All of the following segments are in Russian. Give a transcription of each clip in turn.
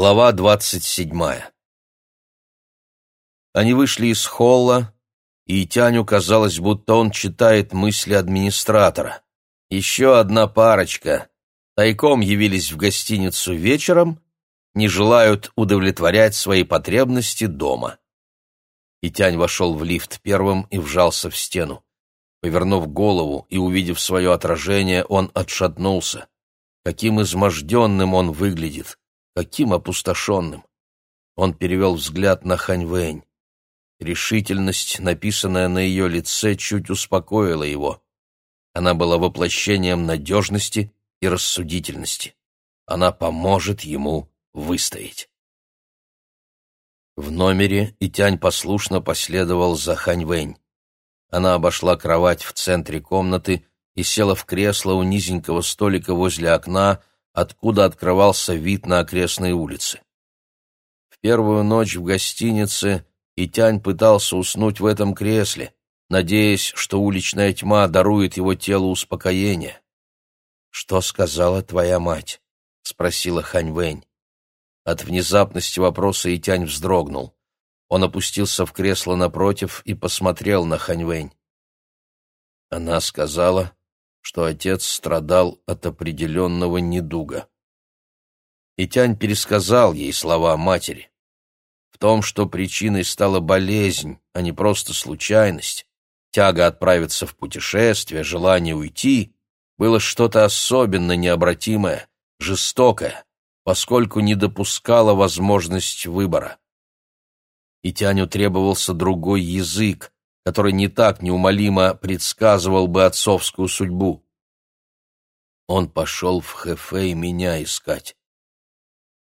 Глава двадцать седьмая Они вышли из холла, и Тяню казалось, будто он читает мысли администратора. Еще одна парочка. Тайком явились в гостиницу вечером, не желают удовлетворять свои потребности дома. И Тянь вошел в лифт первым и вжался в стену. Повернув голову и увидев свое отражение, он отшатнулся. Каким изможденным он выглядит! Каким опустошенным. Он перевел взгляд на Ханьвэнь. Решительность, написанная на ее лице, чуть успокоила его. Она была воплощением надежности и рассудительности. Она поможет ему выстоять. В номере Итянь послушно последовал за Ханьвэнь. Она обошла кровать в центре комнаты и села в кресло у низенького столика возле окна, откуда открывался вид на окрестные улицы. В первую ночь в гостинице Итянь пытался уснуть в этом кресле, надеясь, что уличная тьма дарует его телу успокоение. «Что сказала твоя мать?» — спросила Хань Вэнь. От внезапности вопроса Итянь вздрогнул. Он опустился в кресло напротив и посмотрел на Хань Вэнь. Она сказала, что отец страдал от определенного недуга. И Тянь пересказал ей слова матери. В том, что причиной стала болезнь, а не просто случайность, тяга отправиться в путешествие, желание уйти, было что-то особенно необратимое, жестокое, поскольку не допускало возможность выбора. И Тяню требовался другой язык, который не так неумолимо предсказывал бы отцовскую судьбу. Он пошел в Хэфэй меня искать.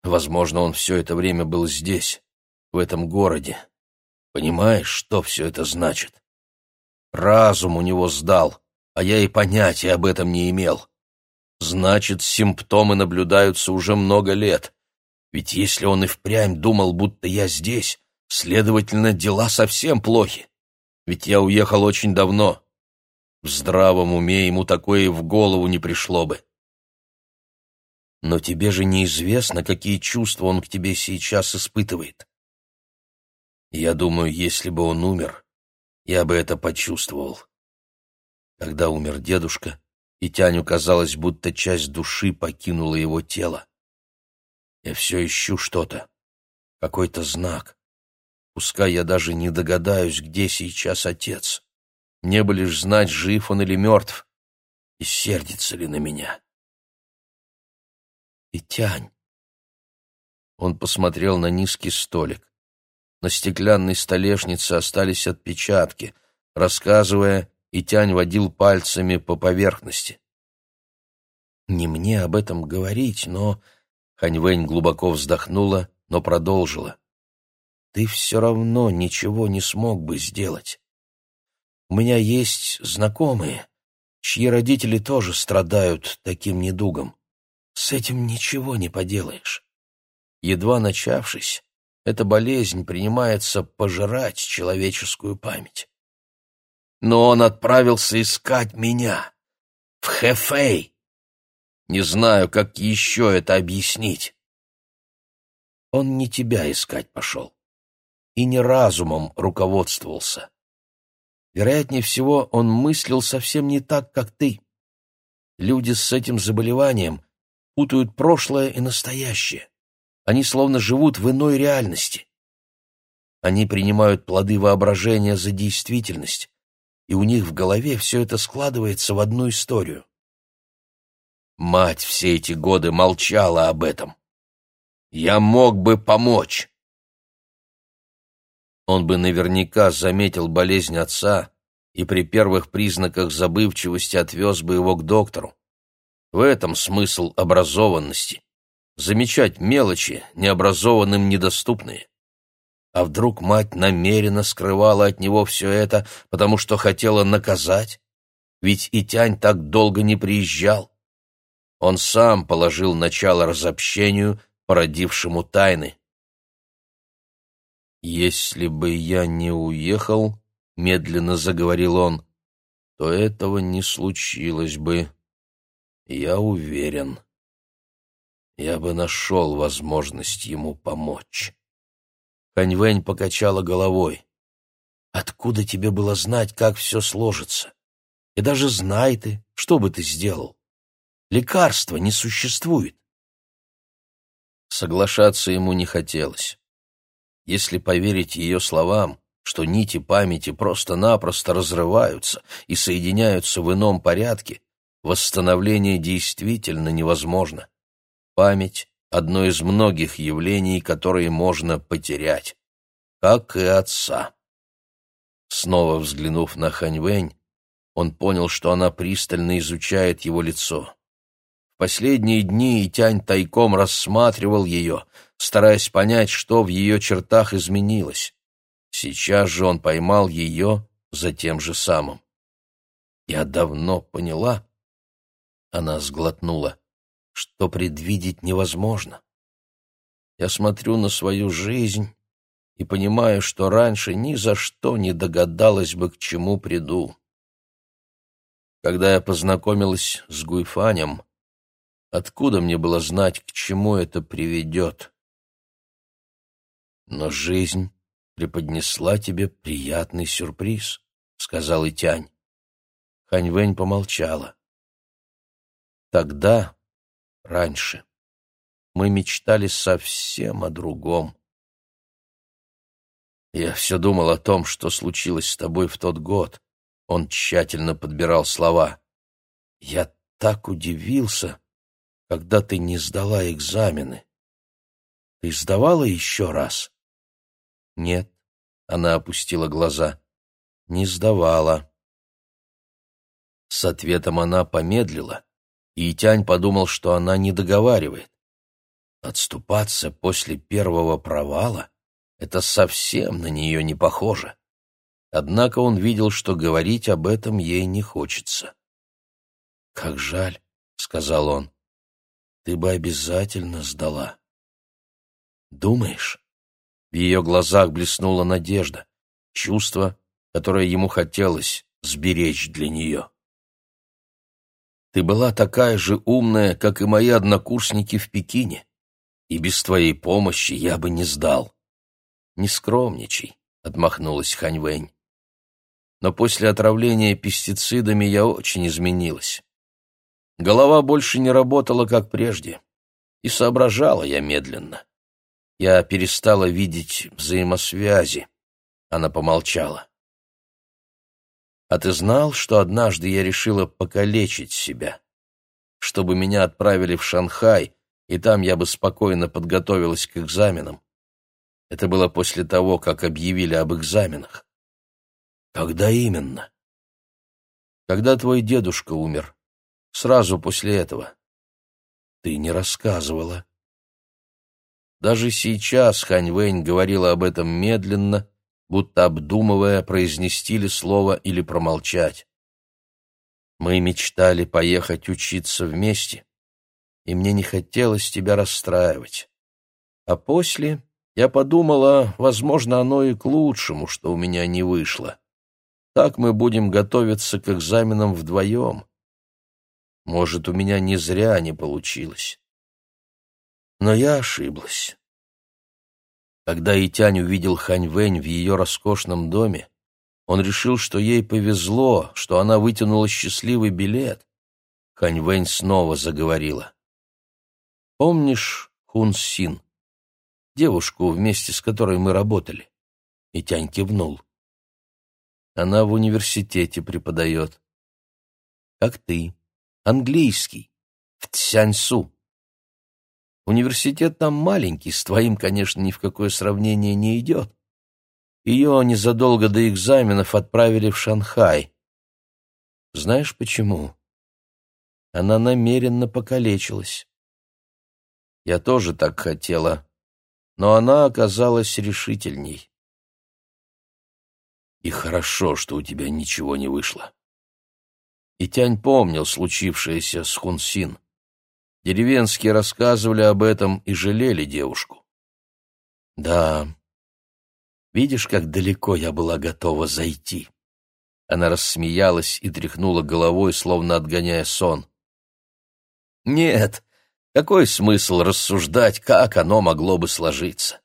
Возможно, он все это время был здесь, в этом городе. Понимаешь, что все это значит? Разум у него сдал, а я и понятия об этом не имел. Значит, симптомы наблюдаются уже много лет. Ведь если он и впрямь думал, будто я здесь, следовательно, дела совсем плохи. Ведь я уехал очень давно. В здравом уме ему такое в голову не пришло бы. Но тебе же неизвестно, какие чувства он к тебе сейчас испытывает. Я думаю, если бы он умер, я бы это почувствовал. Когда умер дедушка, и Тяню казалось, будто часть души покинула его тело. Я все ищу что-то, какой-то знак. Пускай я даже не догадаюсь, где сейчас отец. Мне бы лишь знать, жив он или мертв, и сердится ли на меня. И тянь. Он посмотрел на низкий столик. На стеклянной столешнице остались отпечатки. Рассказывая, и тянь водил пальцами по поверхности. «Не мне об этом говорить, но...» Ханьвэнь глубоко вздохнула, но продолжила ты все равно ничего не смог бы сделать. У меня есть знакомые, чьи родители тоже страдают таким недугом. С этим ничего не поделаешь. Едва начавшись, эта болезнь принимается пожирать человеческую память. Но он отправился искать меня в Хэфэй. Не знаю, как еще это объяснить. Он не тебя искать пошел и не разумом руководствовался. Вероятнее всего, он мыслил совсем не так, как ты. Люди с этим заболеванием путают прошлое и настоящее. Они словно живут в иной реальности. Они принимают плоды воображения за действительность, и у них в голове все это складывается в одну историю. Мать все эти годы молчала об этом. Я мог бы помочь он бы наверняка заметил болезнь отца и при первых признаках забывчивости отвез бы его к доктору. В этом смысл образованности. Замечать мелочи, необразованным недоступные. А вдруг мать намеренно скрывала от него все это, потому что хотела наказать? Ведь и Тянь так долго не приезжал. Он сам положил начало разобщению, породившему тайны. «Если бы я не уехал, — медленно заговорил он, — то этого не случилось бы. Я уверен. я бы нашел возможность ему помочь. Ханьвэнь покачала головой. Откуда тебе было знать, как все сложится? И даже знай ты, что бы ты сделал. Лекарства не существует. Соглашаться ему не хотелось. Если поверить ее словам, что нити памяти просто-напросто разрываются и соединяются в ином порядке, восстановление действительно невозможно. Память — одно из многих явлений, которые можно потерять, как и отца. Снова взглянув на Ханьвэнь, он понял, что она пристально изучает его лицо. В последние дни Итянь тайком рассматривал ее, стараясь понять, что в ее чертах изменилось. Сейчас же он поймал ее за тем же самым. «Я давно поняла», — она сглотнула, — «что предвидеть невозможно. Я смотрю на свою жизнь и понимаю, что раньше ни за что не догадалась бы, к чему приду. Когда я познакомилась с Гуйфанем, откуда мне было знать, к чему это приведет? Но жизнь преподнесла тебе приятный сюрприз, — сказал Итянь. Ханьвэнь помолчала. Тогда, раньше, мы мечтали совсем о другом. Я все думал о том, что случилось с тобой в тот год. Он тщательно подбирал слова. Я так удивился, когда ты не сдала экзамены. Ты сдавала еще раз? Нет, она опустила глаза. Не сдавала. С ответом она помедлила, и Тянь подумал, что она не договаривает. Отступаться после первого провала — это совсем на нее не похоже. Однако он видел, что говорить об этом ей не хочется. «Как жаль», — сказал он, — «ты бы обязательно сдала». «Думаешь?» В ее глазах блеснула надежда, чувство, которое ему хотелось сберечь для нее. «Ты была такая же умная, как и мои однокурсники в Пекине, и без твоей помощи я бы не сдал». «Не скромничай», — отмахнулась Ханьвэнь. «Но после отравления пестицидами я очень изменилась. Голова больше не работала, как прежде, и соображала я медленно. Я перестала видеть взаимосвязи. Она помолчала. А ты знал, что однажды я решила покалечить себя? Чтобы меня отправили в Шанхай, и там я бы спокойно подготовилась к экзаменам. Это было после того, как объявили об экзаменах. Когда именно? Когда твой дедушка умер. Сразу после этого. Ты не рассказывала. Даже сейчас Хань Вэнь говорила об этом медленно, будто обдумывая, произнести ли слово или промолчать. Мы мечтали поехать учиться вместе, и мне не хотелось тебя расстраивать. А после я подумала, возможно, оно и к лучшему, что у меня не вышло. Так мы будем готовиться к экзаменам вдвоем. Может, у меня не зря не получилось. Но я ошиблась. Когда Итянь увидел Хань Вэнь в ее роскошном доме, он решил, что ей повезло, что она вытянула счастливый билет. Хань Вэнь снова заговорила. «Помнишь Хун Син, девушку, вместе с которой мы работали?» Итянь кивнул. «Она в университете преподает. Как ты. Английский. В Цяньсу. Университет там маленький, с твоим, конечно, ни в какое сравнение не идет. Ее незадолго до экзаменов отправили в Шанхай. Знаешь почему? Она намеренно покалечилась. Я тоже так хотела, но она оказалась решительней. И хорошо, что у тебя ничего не вышло. И Тянь помнил случившееся с Хунсин. Деревенские рассказывали об этом и жалели девушку. Да, видишь, как далеко я была готова зайти. Она рассмеялась и тряхнула головой, словно отгоняя сон. Нет, Какой смысл рассуждать, как оно могло бы сложиться?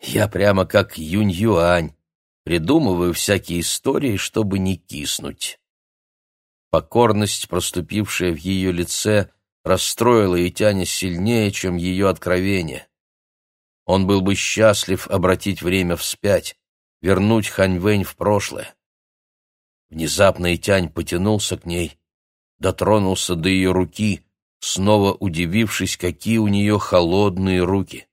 Я прямо как Юнь-Юань, придумываю всякие истории, чтобы не киснуть. Покорность, проступившая в ее лице, расстроила Итяня сильнее, чем ее откровение. Он был бы счастлив обратить время вспять, вернуть Ханьвэнь в прошлое. Внезапно Итянь потянулся к ней, дотронулся до ее руки, снова удивившись, какие у нее холодные руки.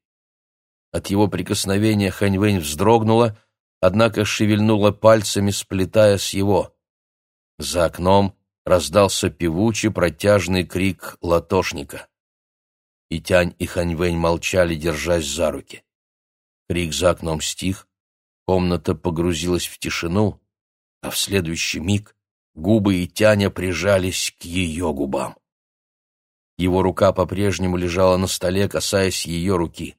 От его прикосновения Ханьвэнь вздрогнула, однако шевельнула пальцами, сплетая с его. За окном раздался певучий протяжный крик латошника. И Тянь и Ханьвэнь молчали, держась за руки. Крик за окном стих, комната погрузилась в тишину, а в следующий миг губы и Тяня прижались к ее губам. Его рука по-прежнему лежала на столе, касаясь ее руки.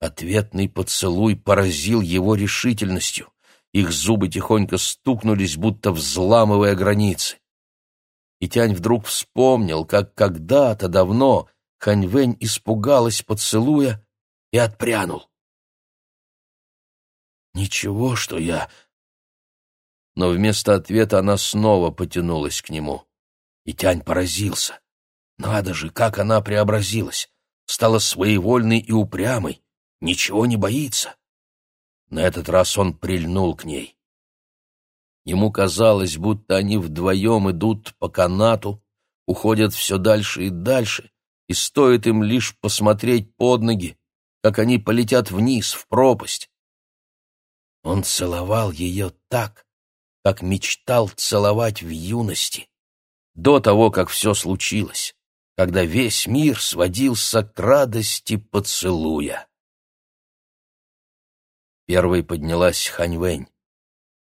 Ответный поцелуй поразил его решительностью. Их зубы тихонько стукнулись, будто взламывая границы. И Тянь вдруг вспомнил, как когда-то давно Ханьвэнь испугалась поцелуя и отпрянул. «Ничего, что я...» Но вместо ответа она снова потянулась к нему. И Тянь поразился. Надо же, как она преобразилась! Стала своевольной и упрямой, ничего не боится. На этот раз он прильнул к ней. Ему казалось, будто они вдвоем идут по канату, уходят все дальше и дальше, и стоит им лишь посмотреть под ноги, как они полетят вниз, в пропасть. Он целовал ее так, как мечтал целовать в юности, до того, как все случилось, когда весь мир сводился к радости поцелуя. Первой поднялась Ханьвэнь.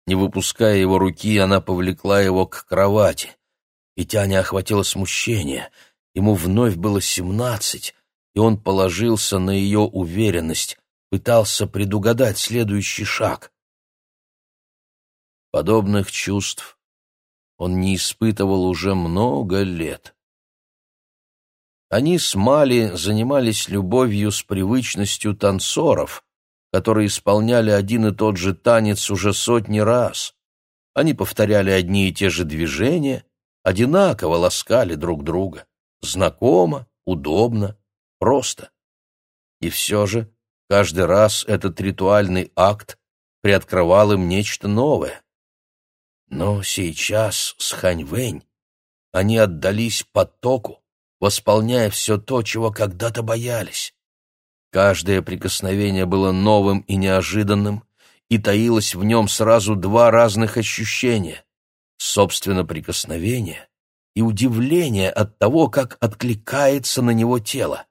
Не выпуская его руки, она повлекла его к кровати. И Тяня охватило смущение. Ему вновь было семнадцать, и он положился на ее уверенность, пытался предугадать следующий шаг. Подобных чувств он не испытывал уже много лет. Они с Мали занимались любовью с привычностью танцоров, которые исполняли один и тот же танец уже сотни раз. Они повторяли одни и те же движения, одинаково ласкали друг друга. Знакомо, удобно, просто. И все же каждый раз этот ритуальный акт приоткрывал им нечто новое. Но сейчас с Ханьвэнь они отдались потоку, восполняя все то, чего когда-то боялись. Каждое прикосновение было новым и неожиданным, и таилось в нем сразу два разных ощущения — собственно, прикосновение и удивление от того, как откликается на него тело.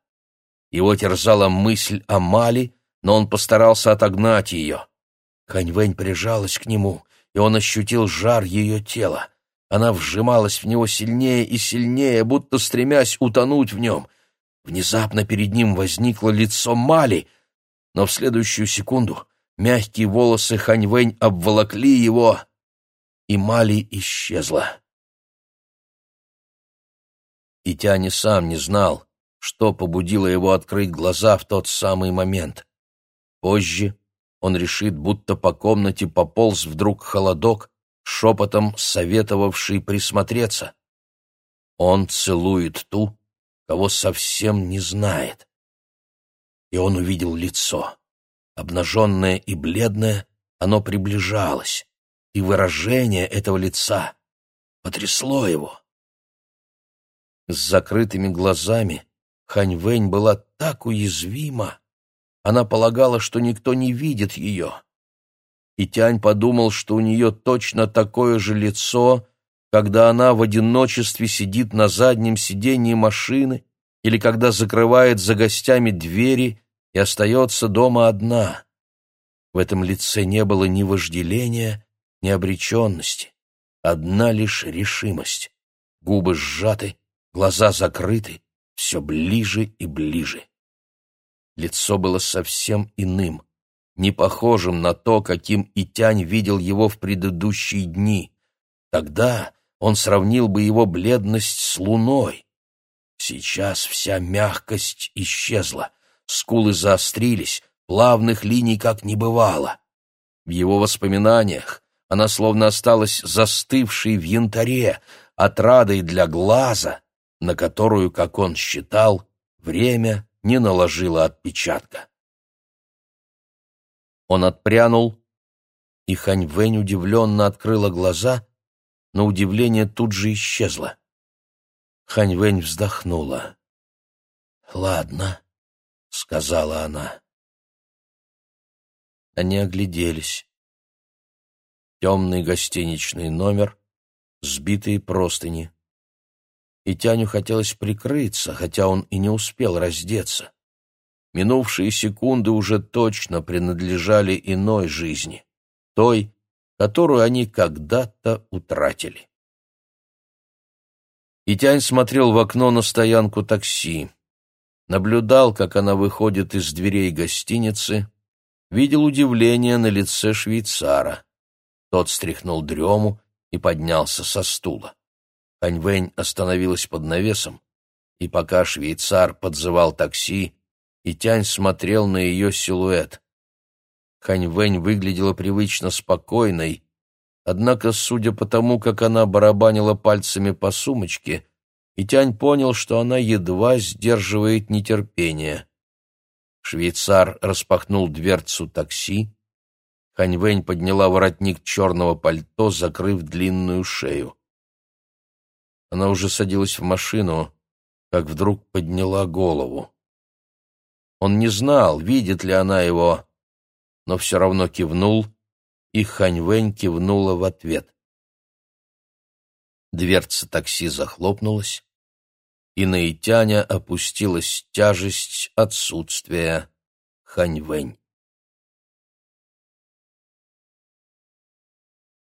Его терзала мысль о Мали, но он постарался отогнать ее. Ханьвэнь прижалась к нему, и он ощутил жар ее тела. Она вжималась в него сильнее и сильнее, будто стремясь утонуть в нем — Внезапно перед ним возникло лицо Мали, но в следующую секунду мягкие волосы Ханьвэнь обволокли его, и Мали исчезла. И Тяни сам не знал, что побудило его открыть глаза в тот самый момент. Позже он решит, будто по комнате пополз вдруг холодок, шепотом советовавший присмотреться. Он целует ту, кого совсем не знает. И он увидел лицо. Обнаженное и бледное, оно приближалось, и выражение этого лица потрясло его. С закрытыми глазами Хань Вэнь была так уязвима, она полагала, что никто не видит ее. И Тянь подумал, что у нее точно такое же лицо, когда она в одиночестве сидит на заднем сиденье машины или когда закрывает за гостями двери и остается дома одна. В этом лице не было ни вожделения, ни обреченности, одна лишь решимость. Губы сжаты, глаза закрыты, все ближе и ближе. Лицо было совсем иным, не похожим на то, каким Итянь видел его в предыдущие дни. Тогда он сравнил бы его бледность с луной. Сейчас вся мягкость исчезла, скулы заострились, плавных линий как не бывало. В его воспоминаниях она словно осталась застывшей в янтаре, отрадой для глаза, на которую, как он считал, время не наложило отпечатка. Он отпрянул, и Хань Вэнь удивленно открыла глаза, но удивление тут же исчезло. Хань Вэнь вздохнула. «Ладно», — сказала она. Они огляделись. Темный гостиничный номер, сбитые простыни. И Тяню хотелось прикрыться, хотя он и не успел раздеться. Минувшие секунды уже точно принадлежали иной жизни, той, которую они когда-то утратили. Итянь смотрел в окно на стоянку такси, наблюдал, как она выходит из дверей гостиницы, видел удивление на лице швейцара. Тот стряхнул дрему и поднялся со стула. Ханьвэнь остановилась под навесом, и пока швейцар подзывал такси, Итянь смотрел на ее силуэт. Ханьвэнь выглядела привычно спокойной, Однако, судя по тому, как она барабанила пальцами по сумочке, Итянь понял, что она едва сдерживает нетерпение. Швейцар распахнул дверцу такси. Ханьвэнь подняла воротник черного пальто, закрыв длинную шею. Она уже садилась в машину, как вдруг подняла голову. Он не знал, видит ли она его, но все равно кивнул и Ханьвэнь кивнула в ответ. Дверца такси захлопнулась, и на Итяня опустилась тяжесть отсутствия Ханьвэнь.